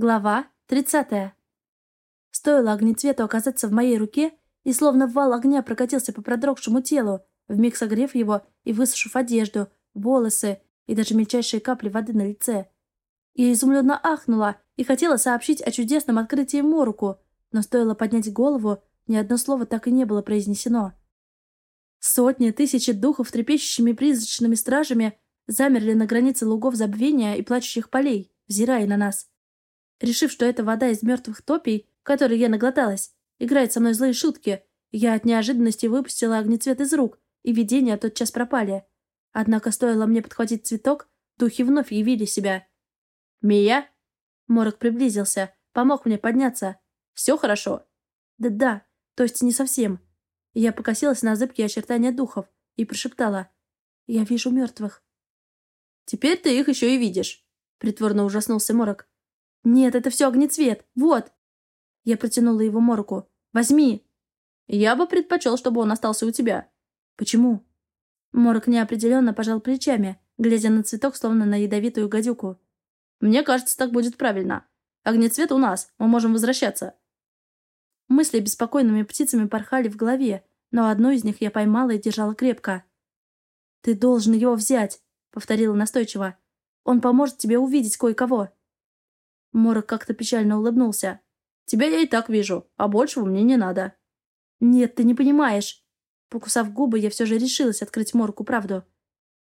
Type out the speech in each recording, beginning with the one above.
Глава 30. Стоило огнецвету оказаться в моей руке, и словно вал огня прокатился по продрогшему телу, вмиг согрев его и высушив одежду, волосы и даже мельчайшие капли воды на лице. Я изумленно ахнула и хотела сообщить о чудесном открытии Моруку, но стоило поднять голову, ни одно слово так и не было произнесено. Сотни, тысячи духов, трепещущими призрачными стражами, замерли на границе лугов забвения и плачущих полей, взирая на нас. Решив, что это вода из мертвых топий, которой я наглоталась, играет со мной злые шутки, я от неожиданности выпустила огнецвет из рук, и видения тотчас пропали. Однако стоило мне подхватить цветок, духи вновь явили себя. «Мия?» Морок приблизился, помог мне подняться. «Все хорошо?» «Да-да, то есть не совсем». Я покосилась на зыбкие очертания духов и прошептала. «Я вижу мертвых». «Теперь ты их еще и видишь», — притворно ужаснулся Морок. «Нет, это все огнецвет. Вот!» Я протянула его морку. «Возьми!» «Я бы предпочел, чтобы он остался у тебя». «Почему?» Морок неопределенно пожал плечами, глядя на цветок, словно на ядовитую гадюку. «Мне кажется, так будет правильно. Огнецвет у нас, мы можем возвращаться». Мысли беспокойными птицами порхали в голове, но одну из них я поймала и держала крепко. «Ты должен его взять», — повторила настойчиво. «Он поможет тебе увидеть кое-кого». Морок как-то печально улыбнулся. «Тебя я и так вижу, а большего мне не надо». «Нет, ты не понимаешь». Покусав губы, я все же решилась открыть Морку правду.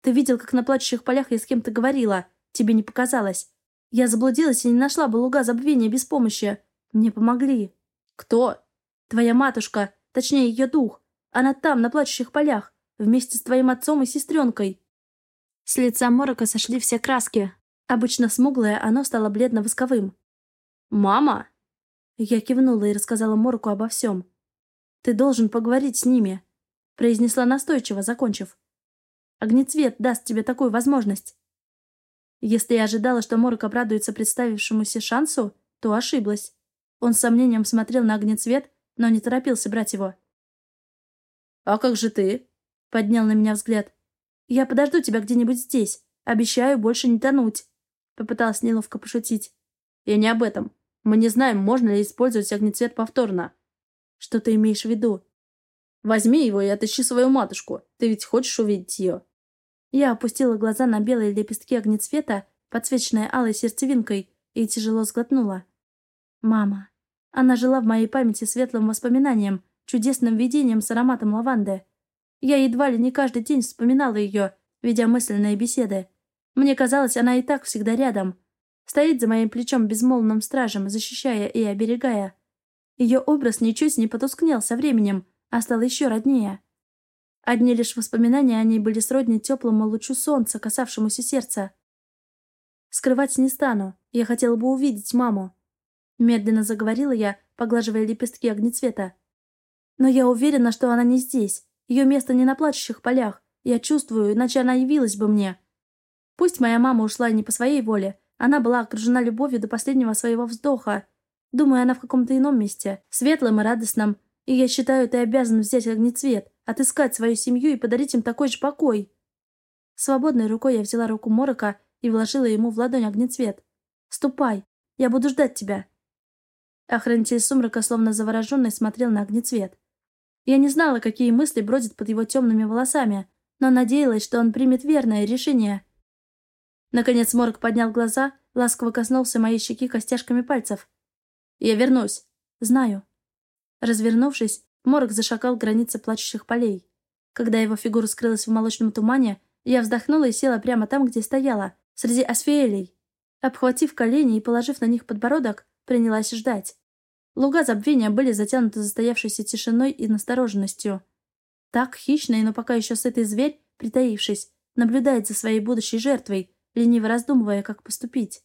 «Ты видел, как на плачущих полях я с кем-то говорила. Тебе не показалось. Я заблудилась и не нашла бы луга забвения без помощи. Мне помогли». «Кто?» «Твоя матушка, точнее ее дух. Она там, на плачущих полях, вместе с твоим отцом и сестренкой». С лица Морока сошли все краски, Обычно смуглое, оно стало бледно-восковым. «Мама?» Я кивнула и рассказала Морку обо всем. «Ты должен поговорить с ними», — произнесла настойчиво, закончив. «Огнецвет даст тебе такую возможность». Если я ожидала, что Морок обрадуется представившемуся шансу, то ошиблась. Он с сомнением смотрел на огнецвет, но не торопился брать его. «А как же ты?» — поднял на меня взгляд. «Я подожду тебя где-нибудь здесь. Обещаю больше не тонуть». Попыталась неловко пошутить. «Я не об этом. Мы не знаем, можно ли использовать огнецвет повторно». «Что ты имеешь в виду?» «Возьми его и отыщи свою матушку. Ты ведь хочешь увидеть ее?» Я опустила глаза на белые лепестки огнецвета, подсвеченные алой сердцевинкой, и тяжело сглотнула. «Мама. Она жила в моей памяти светлым воспоминанием, чудесным видением с ароматом лаванды. Я едва ли не каждый день вспоминала ее, ведя мысленные беседы. Мне казалось, она и так всегда рядом. Стоит за моим плечом безмолвным стражем, защищая и оберегая. Ее образ ничуть не потускнел со временем, а стал еще роднее. Одни лишь воспоминания о ней были сродни теплому лучу солнца, касавшемуся сердца. Скрывать не стану, я хотела бы увидеть маму. Медленно заговорила я, поглаживая лепестки огнецвета. Но я уверена, что она не здесь. Ее место не на плачущих полях. Я чувствую, иначе она явилась бы мне. Пусть моя мама ушла не по своей воле, она была окружена любовью до последнего своего вздоха. Думаю, она в каком-то ином месте, светлом и радостном, и я считаю, ты обязан взять огнецвет, отыскать свою семью и подарить им такой же покой. Свободной рукой я взяла руку Морока и вложила ему в ладонь огнецвет. «Ступай, я буду ждать тебя». Охранитель сумрака, словно завороженный, смотрел на огнецвет. Я не знала, какие мысли бродят под его темными волосами, но надеялась, что он примет верное решение. Наконец Морг поднял глаза, ласково коснулся моей щеки костяшками пальцев. «Я вернусь». «Знаю». Развернувшись, Морг зашагал к границе плачущих полей. Когда его фигура скрылась в молочном тумане, я вздохнула и села прямо там, где стояла, среди асфиэлей. Обхватив колени и положив на них подбородок, принялась ждать. Луга забвения были затянуты застоявшейся тишиной и настороженностью. Так хищный, но пока еще сытый зверь, притаившись, наблюдает за своей будущей жертвой, лениво раздумывая, как поступить.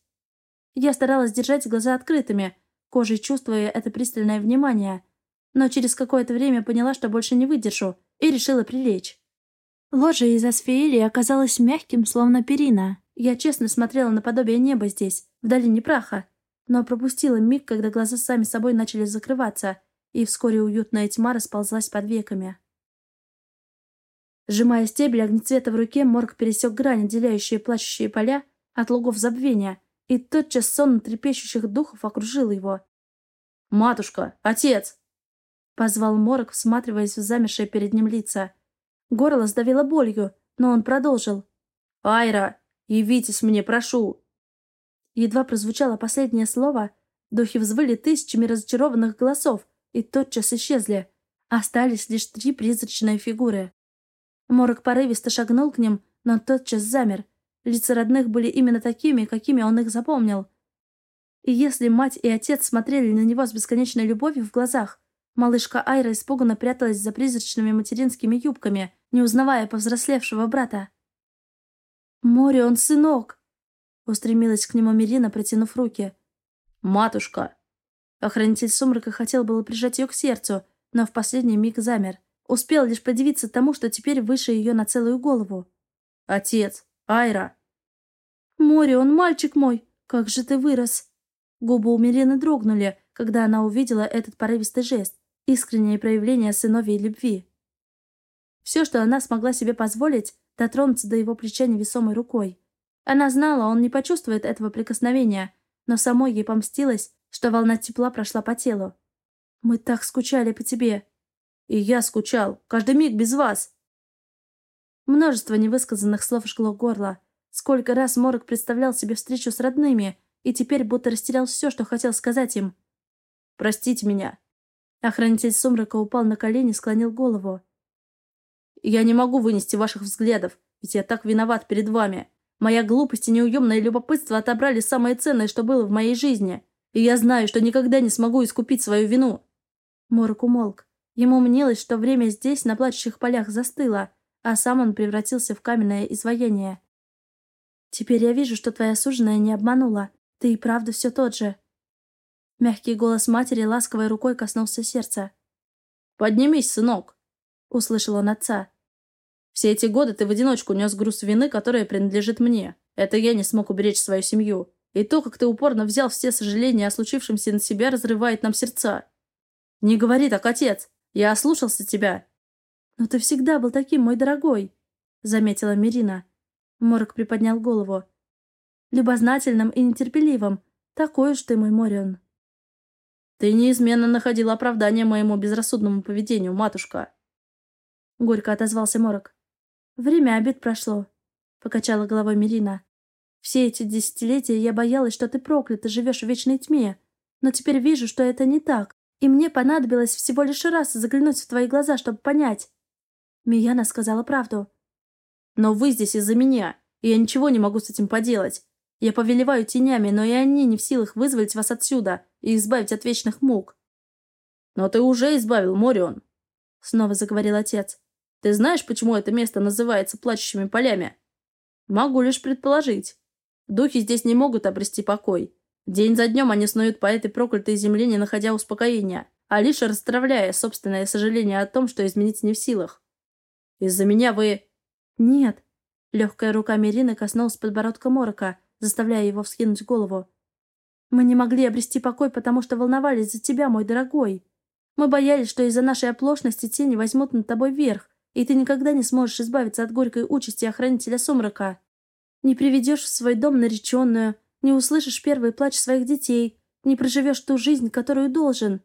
Я старалась держать глаза открытыми, кожей чувствуя это пристальное внимание, но через какое-то время поняла, что больше не выдержу, и решила прилечь. Ложа из асфиэлии оказалась мягким, словно перина. Я честно смотрела на подобие неба здесь, в долине праха, но пропустила миг, когда глаза сами собой начали закрываться, и вскоре уютная тьма расползлась под веками. Сжимая стебель огнецвета в руке, Морг пересек грань, отделяющие плачущие поля от лугов забвения, и тотчас сон трепещущих духов окружил его. «Матушка! Отец!» Позвал Морок, всматриваясь в замершие перед ним лица. Горло сдавило болью, но он продолжил. «Айра, явитесь мне, прошу!» Едва прозвучало последнее слово, духи взвыли тысячами разочарованных голосов и тотчас исчезли. Остались лишь три призрачные фигуры. Морок порывисто шагнул к ним, но тотчас замер. Лица родных были именно такими, какими он их запомнил. И если мать и отец смотрели на него с бесконечной любовью в глазах, малышка Айра испуганно пряталась за призрачными материнскими юбками, не узнавая повзрослевшего брата. «Море, он сынок!» Устремилась к нему Мирина, протянув руки. «Матушка!» Охранитель сумрака хотел было прижать ее к сердцу, но в последний миг замер. Успел лишь подивиться тому, что теперь выше ее на целую голову. «Отец! Айра!» «Море, он мальчик мой! Как же ты вырос!» Губы у Мирены дрогнули, когда она увидела этот порывистый жест, искреннее проявление сыновей любви. Все, что она смогла себе позволить, дотронуться до его плеча невесомой рукой. Она знала, он не почувствует этого прикосновения, но самой ей помстилось, что волна тепла прошла по телу. «Мы так скучали по тебе!» «И я скучал! Каждый миг без вас!» Множество невысказанных слов жгло горло. Сколько раз Морок представлял себе встречу с родными, и теперь будто растерял все, что хотел сказать им. «Простите меня!» Охранитель сумрака упал на колени, склонил голову. «Я не могу вынести ваших взглядов, ведь я так виноват перед вами. Моя глупость и неуемное любопытство отобрали самое ценное, что было в моей жизни. И я знаю, что никогда не смогу искупить свою вину». Морок умолк. Ему мнилось, что время здесь, на плачущих полях, застыло, а сам он превратился в каменное изваяние. «Теперь я вижу, что твоя суженая не обманула. Ты и правда все тот же». Мягкий голос матери ласковой рукой коснулся сердца. «Поднимись, сынок!» — услышал он отца. «Все эти годы ты в одиночку нес груз вины, которая принадлежит мне. Это я не смог уберечь свою семью. И то, как ты упорно взял все сожаления о случившемся на себя, разрывает нам сердца. Не говори так, отец. Я ослушался тебя. Но ты всегда был таким, мой дорогой, заметила Мирина. Морок приподнял голову. Любознательным и нетерпеливым. Такой уж ты, мой Морион. Ты неизменно находила оправдание моему безрассудному поведению, матушка. Горько отозвался Морок. Время обед прошло, покачала головой Мирина. Все эти десятилетия я боялась, что ты проклят и живешь в вечной тьме. Но теперь вижу, что это не так. И мне понадобилось всего лишь раз заглянуть в твои глаза, чтобы понять. Мияна сказала правду. Но вы здесь из-за меня, и я ничего не могу с этим поделать. Я повелеваю тенями, но и они не в силах вызволить вас отсюда и избавить от вечных мук. Но ты уже избавил Морион, — снова заговорил отец. Ты знаешь, почему это место называется плачущими полями? Могу лишь предположить. Духи здесь не могут обрести покой. День за днем они снуют по этой проклятой земле, не находя успокоения, а лишь расстравляя собственное сожаление о том, что изменить не в силах. Из-за меня вы... Нет. Легкая рука Мирины коснулась подбородка Морока, заставляя его вскинуть голову. Мы не могли обрести покой, потому что волновались за тебя, мой дорогой. Мы боялись, что из-за нашей оплошности тени возьмут над тобой верх, и ты никогда не сможешь избавиться от горькой участи охранителя сумрака. Не приведешь в свой дом нареченную, не услышишь первый плач своих детей, не проживешь ту жизнь, которую должен.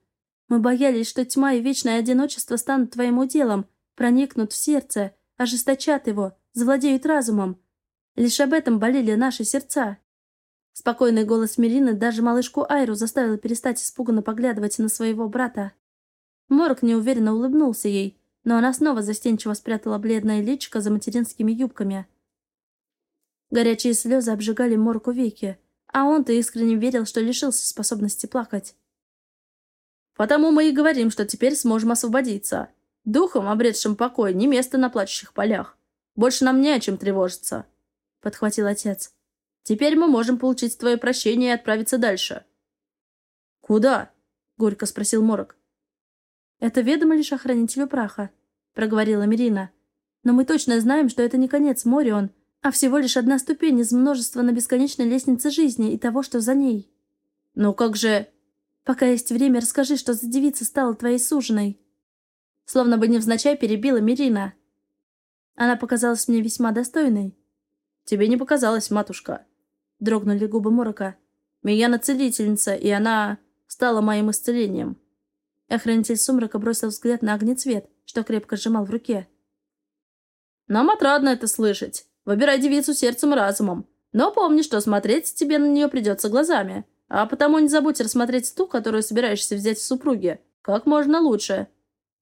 Мы боялись, что тьма и вечное одиночество станут твоим уделом, проникнут в сердце, ожесточат его, завладеют разумом. Лишь об этом болели наши сердца. Спокойный голос Мирины даже малышку Айру заставил перестать испуганно поглядывать на своего брата. Морок неуверенно улыбнулся ей, но она снова застенчиво спрятала бледное личико за материнскими юбками. Горячие слезы обжигали Морку веки, а он-то искренне верил, что лишился способности плакать. «Потому мы и говорим, что теперь сможем освободиться. Духом, обретшим покой, не место на плачущих полях. Больше нам не о чем тревожиться», — подхватил отец. «Теперь мы можем получить твое прощение и отправиться дальше». «Куда?» — горько спросил Морок. «Это ведомо лишь охранителю праха», — проговорила Мирина. «Но мы точно знаем, что это не конец Морион, а всего лишь одна ступень из множества на бесконечной лестнице жизни и того, что за ней. «Ну как же...» «Пока есть время, расскажи, что за девица стала твоей суженой». Словно бы невзначай перебила Мирина. Она показалась мне весьма достойной. «Тебе не показалось, матушка». — дрогнули губы Морока. «Мияна целительница, и она стала моим исцелением». Охранитель сумрака бросил взгляд на огнецвет, что крепко сжимал в руке. «Нам отрадно это слышать. Выбирай девицу сердцем и разумом. Но помни, что смотреть тебе на нее придется глазами. А потому не забудь рассмотреть ту, которую собираешься взять в супруге. Как можно лучше».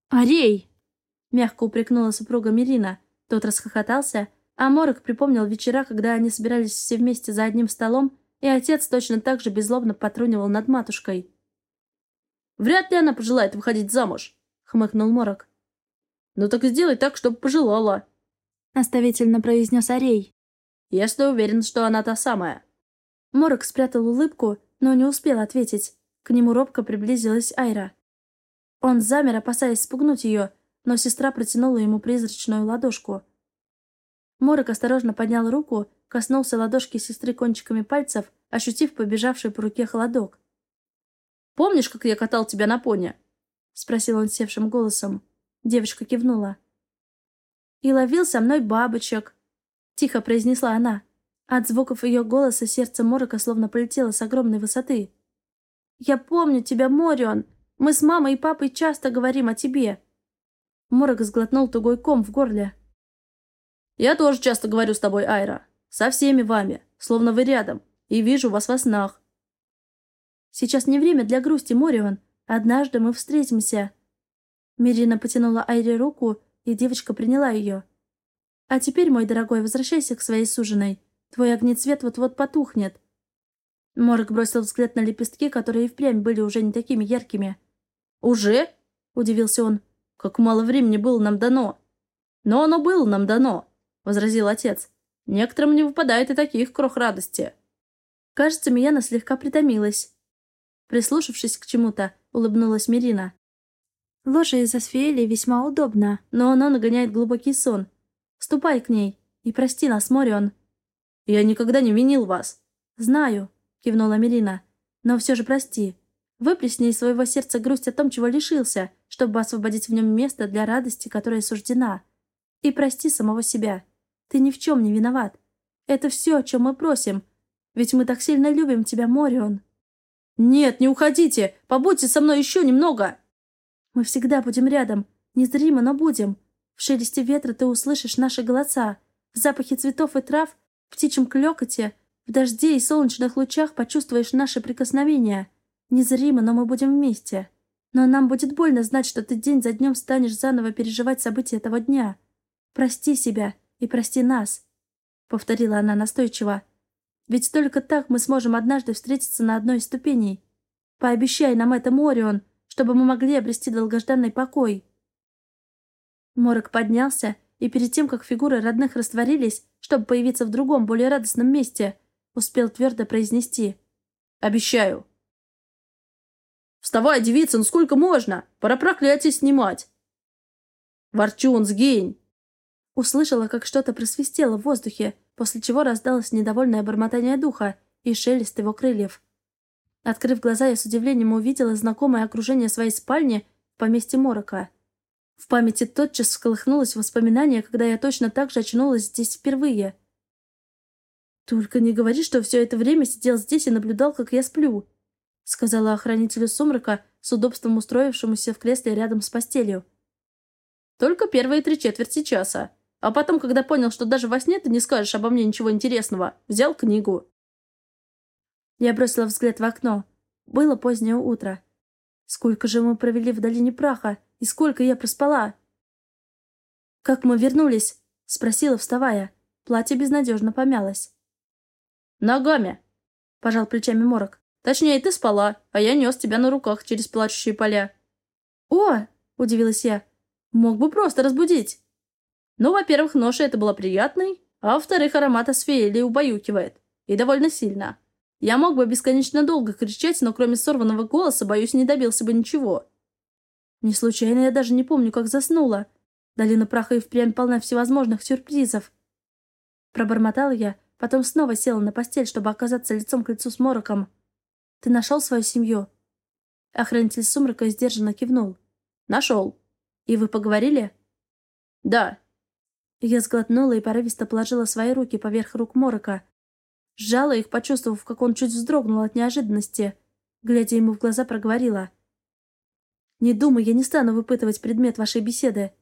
«Арей!» — мягко упрекнула супруга Мирина. Тот расхохотался, а Морок припомнил вечера, когда они собирались все вместе за одним столом, и отец точно так же беззлобно потрунивал над матушкой. «Вряд ли она пожелает выходить замуж», — хмыкнул Морок. «Ну так сделай так, чтобы пожелала», — наставительно произнес Арей. «Если уверен, что она та самая». Морок спрятал улыбку, но не успел ответить. К нему робко приблизилась Айра. Он замер, опасаясь спугнуть ее, но сестра протянула ему призрачную ладошку. Морок осторожно поднял руку, коснулся ладошки сестры кончиками пальцев, ощутив побежавший по руке холодок. «Помнишь, как я катал тебя на пони?» — спросил он севшим голосом. Девочка кивнула. «И ловил со мной бабочек», — тихо произнесла она. От звуков ее голоса сердце Морока словно полетело с огромной высоты. «Я помню тебя, Морион. Мы с мамой и папой часто говорим о тебе». Морок сглотнул тугой ком в горле. «Я тоже часто говорю с тобой, Айра. Со всеми вами, словно вы рядом, и вижу вас во снах». «Сейчас не время для грусти, Морион. Однажды мы встретимся». Мирина потянула Айре руку, и девочка приняла ее. «А теперь, мой дорогой, возвращайся к своей суженой. Твой огнецвет вот-вот потухнет». Морок бросил взгляд на лепестки, которые и впрямь были уже не такими яркими. «Уже?» — удивился он. «Как мало времени было нам дано!» «Но оно было нам дано!» — возразил отец. «Некоторым не выпадает и таких крох радости». Кажется, Мияна слегка притомилась. Прислушавшись к чему-то, улыбнулась Мирина. Ложе из Асфиэли весьма удобно, но оно нагоняет глубокий сон. Ступай к ней и прости нас, Морион. Я никогда не винил вас. Знаю, кивнула Мирина. Но все же прости. Выплесни из своего сердца грусть о том, чего лишился, чтобы освободить в нем место для радости, которая суждена. И прости самого себя. Ты ни в чем не виноват. Это все, о чем мы просим. Ведь мы так сильно любим тебя, Морион. Нет, не уходите. Побудьте со мной еще немного. Мы всегда будем рядом. Незримо, но будем. В шелесте ветра ты услышишь наши голоса. В запахе цветов и трав, в птичьем клёкоте, в дожде и солнечных лучах почувствуешь наши прикосновения. Незримо, но мы будем вместе. Но нам будет больно знать, что ты день за днем станешь заново переживать события этого дня. Прости себя и прости нас», — повторила она настойчиво. «Ведь только так мы сможем однажды встретиться на одной из ступеней. Пообещай нам это, Морион, чтобы мы могли обрести долгожданный покой». Морок поднялся, и перед тем, как фигуры родных растворились, чтобы появиться в другом, более радостном месте, успел твердо произнести «Обещаю». «Вставай, девица, ну сколько можно? Пора проклятие снимать!» «Ворчун, сгинь!» Услышала, как что-то просвистело в воздухе, после чего раздалось недовольное бормотание духа и шелест его крыльев. Открыв глаза, я с удивлением увидела знакомое окружение своей спальни в поместье Морока. В памяти тотчас всколыхнулось воспоминание, когда я точно так же очнулась здесь впервые. «Только не говори, что все это время сидел здесь и наблюдал, как я сплю», сказала охранителю сумрака, с удобством устроившемуся в кресле рядом с постелью. «Только первые три четверти часа», а потом, когда понял, что даже во сне ты не скажешь обо мне ничего интересного, взял книгу. Я бросила взгляд в окно. Было позднее утро. Сколько же мы провели в долине праха, и сколько я проспала. «Как мы вернулись?» — спросила, вставая. Платье безнадежно помялось. «Ногами», — пожал плечами Морок. «Точнее, ты спала, а я нес тебя на руках через плачущие поля». «О!» — удивилась я. «Мог бы просто разбудить». Ну, во-первых, ноша это была приятной, а во-вторых, аромат асфиэли убаюкивает. И довольно сильно. Я мог бы бесконечно долго кричать, но кроме сорванного голоса, боюсь, не добился бы ничего. Не случайно я даже не помню, как заснула. Долина праха и впрямь полна всевозможных сюрпризов. Пробормотала я, потом снова села на постель, чтобы оказаться лицом к лицу с мороком. «Ты нашел свою семью?» Охранитель сумрака сдержанно кивнул. «Нашел». «И вы поговорили?» «Да, я сглотнула и порывисто положила свои руки поверх рук Морока. Сжала их, почувствовав, как он чуть вздрогнул от неожиданности. Глядя ему в глаза, проговорила. «Не думай, я не стану выпытывать предмет вашей беседы».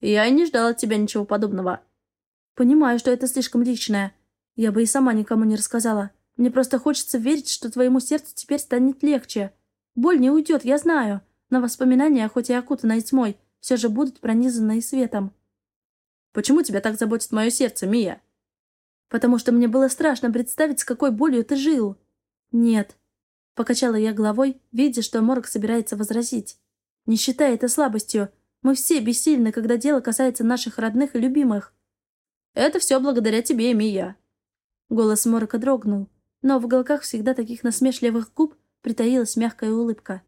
«Я и не ждал от тебя ничего подобного». «Понимаю, что это слишком личное. Я бы и сама никому не рассказала. Мне просто хочется верить, что твоему сердцу теперь станет легче. Боль не уйдет, я знаю, но воспоминания, хоть и окутанные тьмой, все же будут пронизаны светом». «Почему тебя так заботит мое сердце, Мия?» Потому что мне было страшно представить, с какой болью ты жил. Нет. Покачала я головой, видя, что Морг собирается возразить. Не считай это слабостью. Мы все бессильны, когда дело касается наших родных и любимых. Это все благодаря тебе, Мия. Голос Морока дрогнул, но в уголках всегда таких насмешливых губ притаилась мягкая улыбка.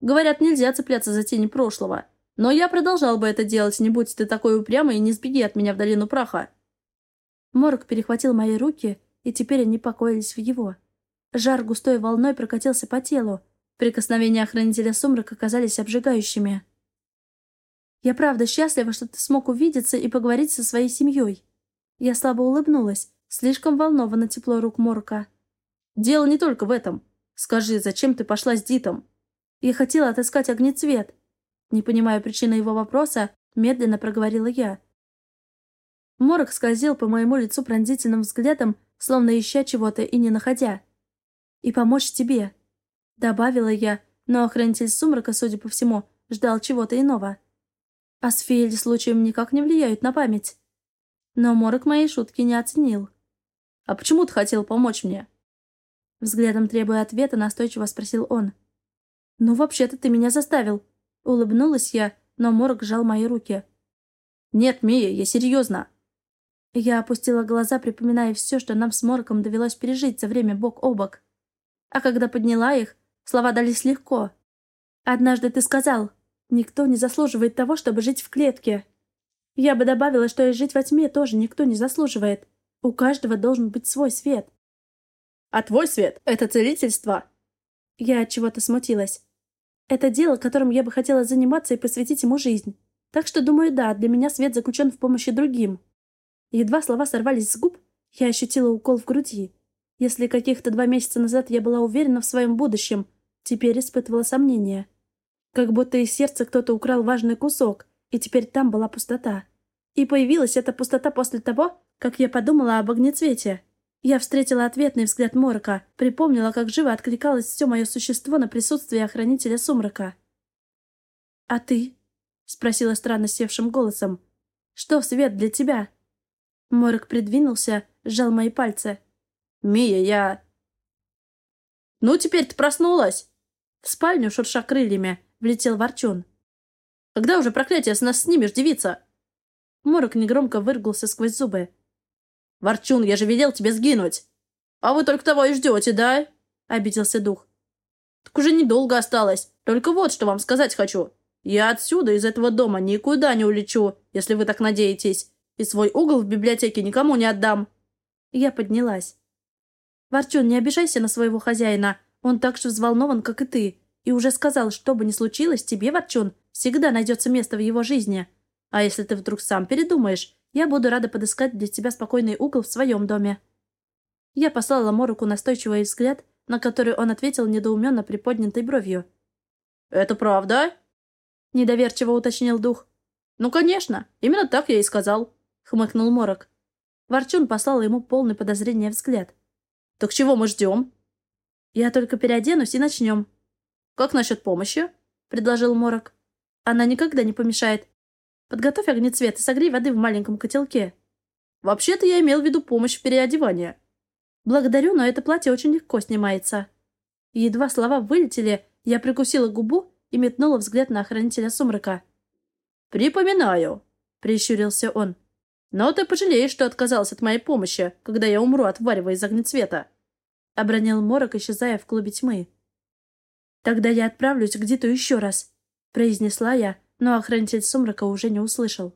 Говорят, нельзя цепляться за тени прошлого. Но я продолжал бы это делать, не будь ты такой упрямый и не сбеги от меня в долину праха. Морг перехватил мои руки, и теперь они покоились в его. Жар густой волной прокатился по телу. Прикосновения охранителя сумрака казались обжигающими. «Я правда счастлива, что ты смог увидеться и поговорить со своей семьей». Я слабо улыбнулась, слишком волнована тепло рук Морка. «Дело не только в этом. Скажи, зачем ты пошла с Дитом?» «Я хотела отыскать огнецвет». Не понимая причины его вопроса, медленно проговорила я. Морок скользил по моему лицу пронзительным взглядом, словно ища чего-то и не находя. «И помочь тебе», — добавила я, но охранитель сумрака, судя по всему, ждал чего-то иного. А сфеили случаем никак не влияют на память. Но Морок моей шутки не оценил. «А почему ты хотел помочь мне?» Взглядом требуя ответа, настойчиво спросил он. «Ну, вообще-то ты меня заставил». Улыбнулась я, но Морок сжал мои руки. «Нет, Мия, я серьезно. Я опустила глаза, припоминая все, что нам с Морком довелось пережить за время бок о бок. А когда подняла их, слова дались легко. «Однажды ты сказал, никто не заслуживает того, чтобы жить в клетке». Я бы добавила, что и жить во тьме тоже никто не заслуживает. У каждого должен быть свой свет. А твой свет — это целительство. Я от чего-то смутилась. Это дело, которым я бы хотела заниматься и посвятить ему жизнь. Так что, думаю, да, для меня свет заключен в помощи другим. Едва слова сорвались с губ, я ощутила укол в груди. Если каких-то два месяца назад я была уверена в своем будущем, теперь испытывала сомнения. Как будто из сердца кто-то украл важный кусок, и теперь там была пустота. И появилась эта пустота после того, как я подумала об огнецвете. Я встретила ответный взгляд Морока, припомнила, как живо откликалось все мое существо на присутствие охранителя сумрака. «А ты?» — спросила странно севшим голосом. «Что свет для тебя?» Морок придвинулся, сжал мои пальцы. «Мия, я...» «Ну, теперь ты проснулась!» В спальню, шурша крыльями, влетел Ворчун. «Когда уже проклятие с нас снимешь, девица?» Морок негромко выргался сквозь зубы. «Ворчун, я же велел тебе сгинуть! А вы только того и ждете, да?» — обиделся дух. «Так уже недолго осталось. Только вот что вам сказать хочу. Я отсюда, из этого дома, никуда не улечу, если вы так надеетесь. И свой угол в библиотеке никому не отдам. Я поднялась. Ворчун, не обижайся на своего хозяина. Он так же взволнован, как и ты. И уже сказал, что бы ни случилось, тебе, Ворчун, всегда найдется место в его жизни. А если ты вдруг сам передумаешь, я буду рада подыскать для тебя спокойный угол в своем доме. Я послала Моруку настойчивый взгляд, на который он ответил недоуменно приподнятой бровью. «Это правда?» Недоверчиво уточнил дух. «Ну, конечно, именно так я и сказал. — хмыкнул Морок. Ворчун послал ему полный подозрения взгляд. «Так чего мы ждем?» «Я только переоденусь и начнем». «Как насчет помощи?» — предложил Морок. «Она никогда не помешает. Подготовь огнецвет и согрей воды в маленьком котелке». «Вообще-то я имел в виду помощь в переодевании». «Благодарю, но это платье очень легко снимается». Едва слова вылетели, я прикусила губу и метнула взгляд на охранителя сумрака. «Припоминаю», — прищурился он. Но ты пожалеешь, что отказался от моей помощи, когда я умру от варева из огнецвета. Обронил морок, исчезая в клубе тьмы. «Тогда я отправлюсь где-то еще раз», — произнесла я, но охранитель сумрака уже не услышал.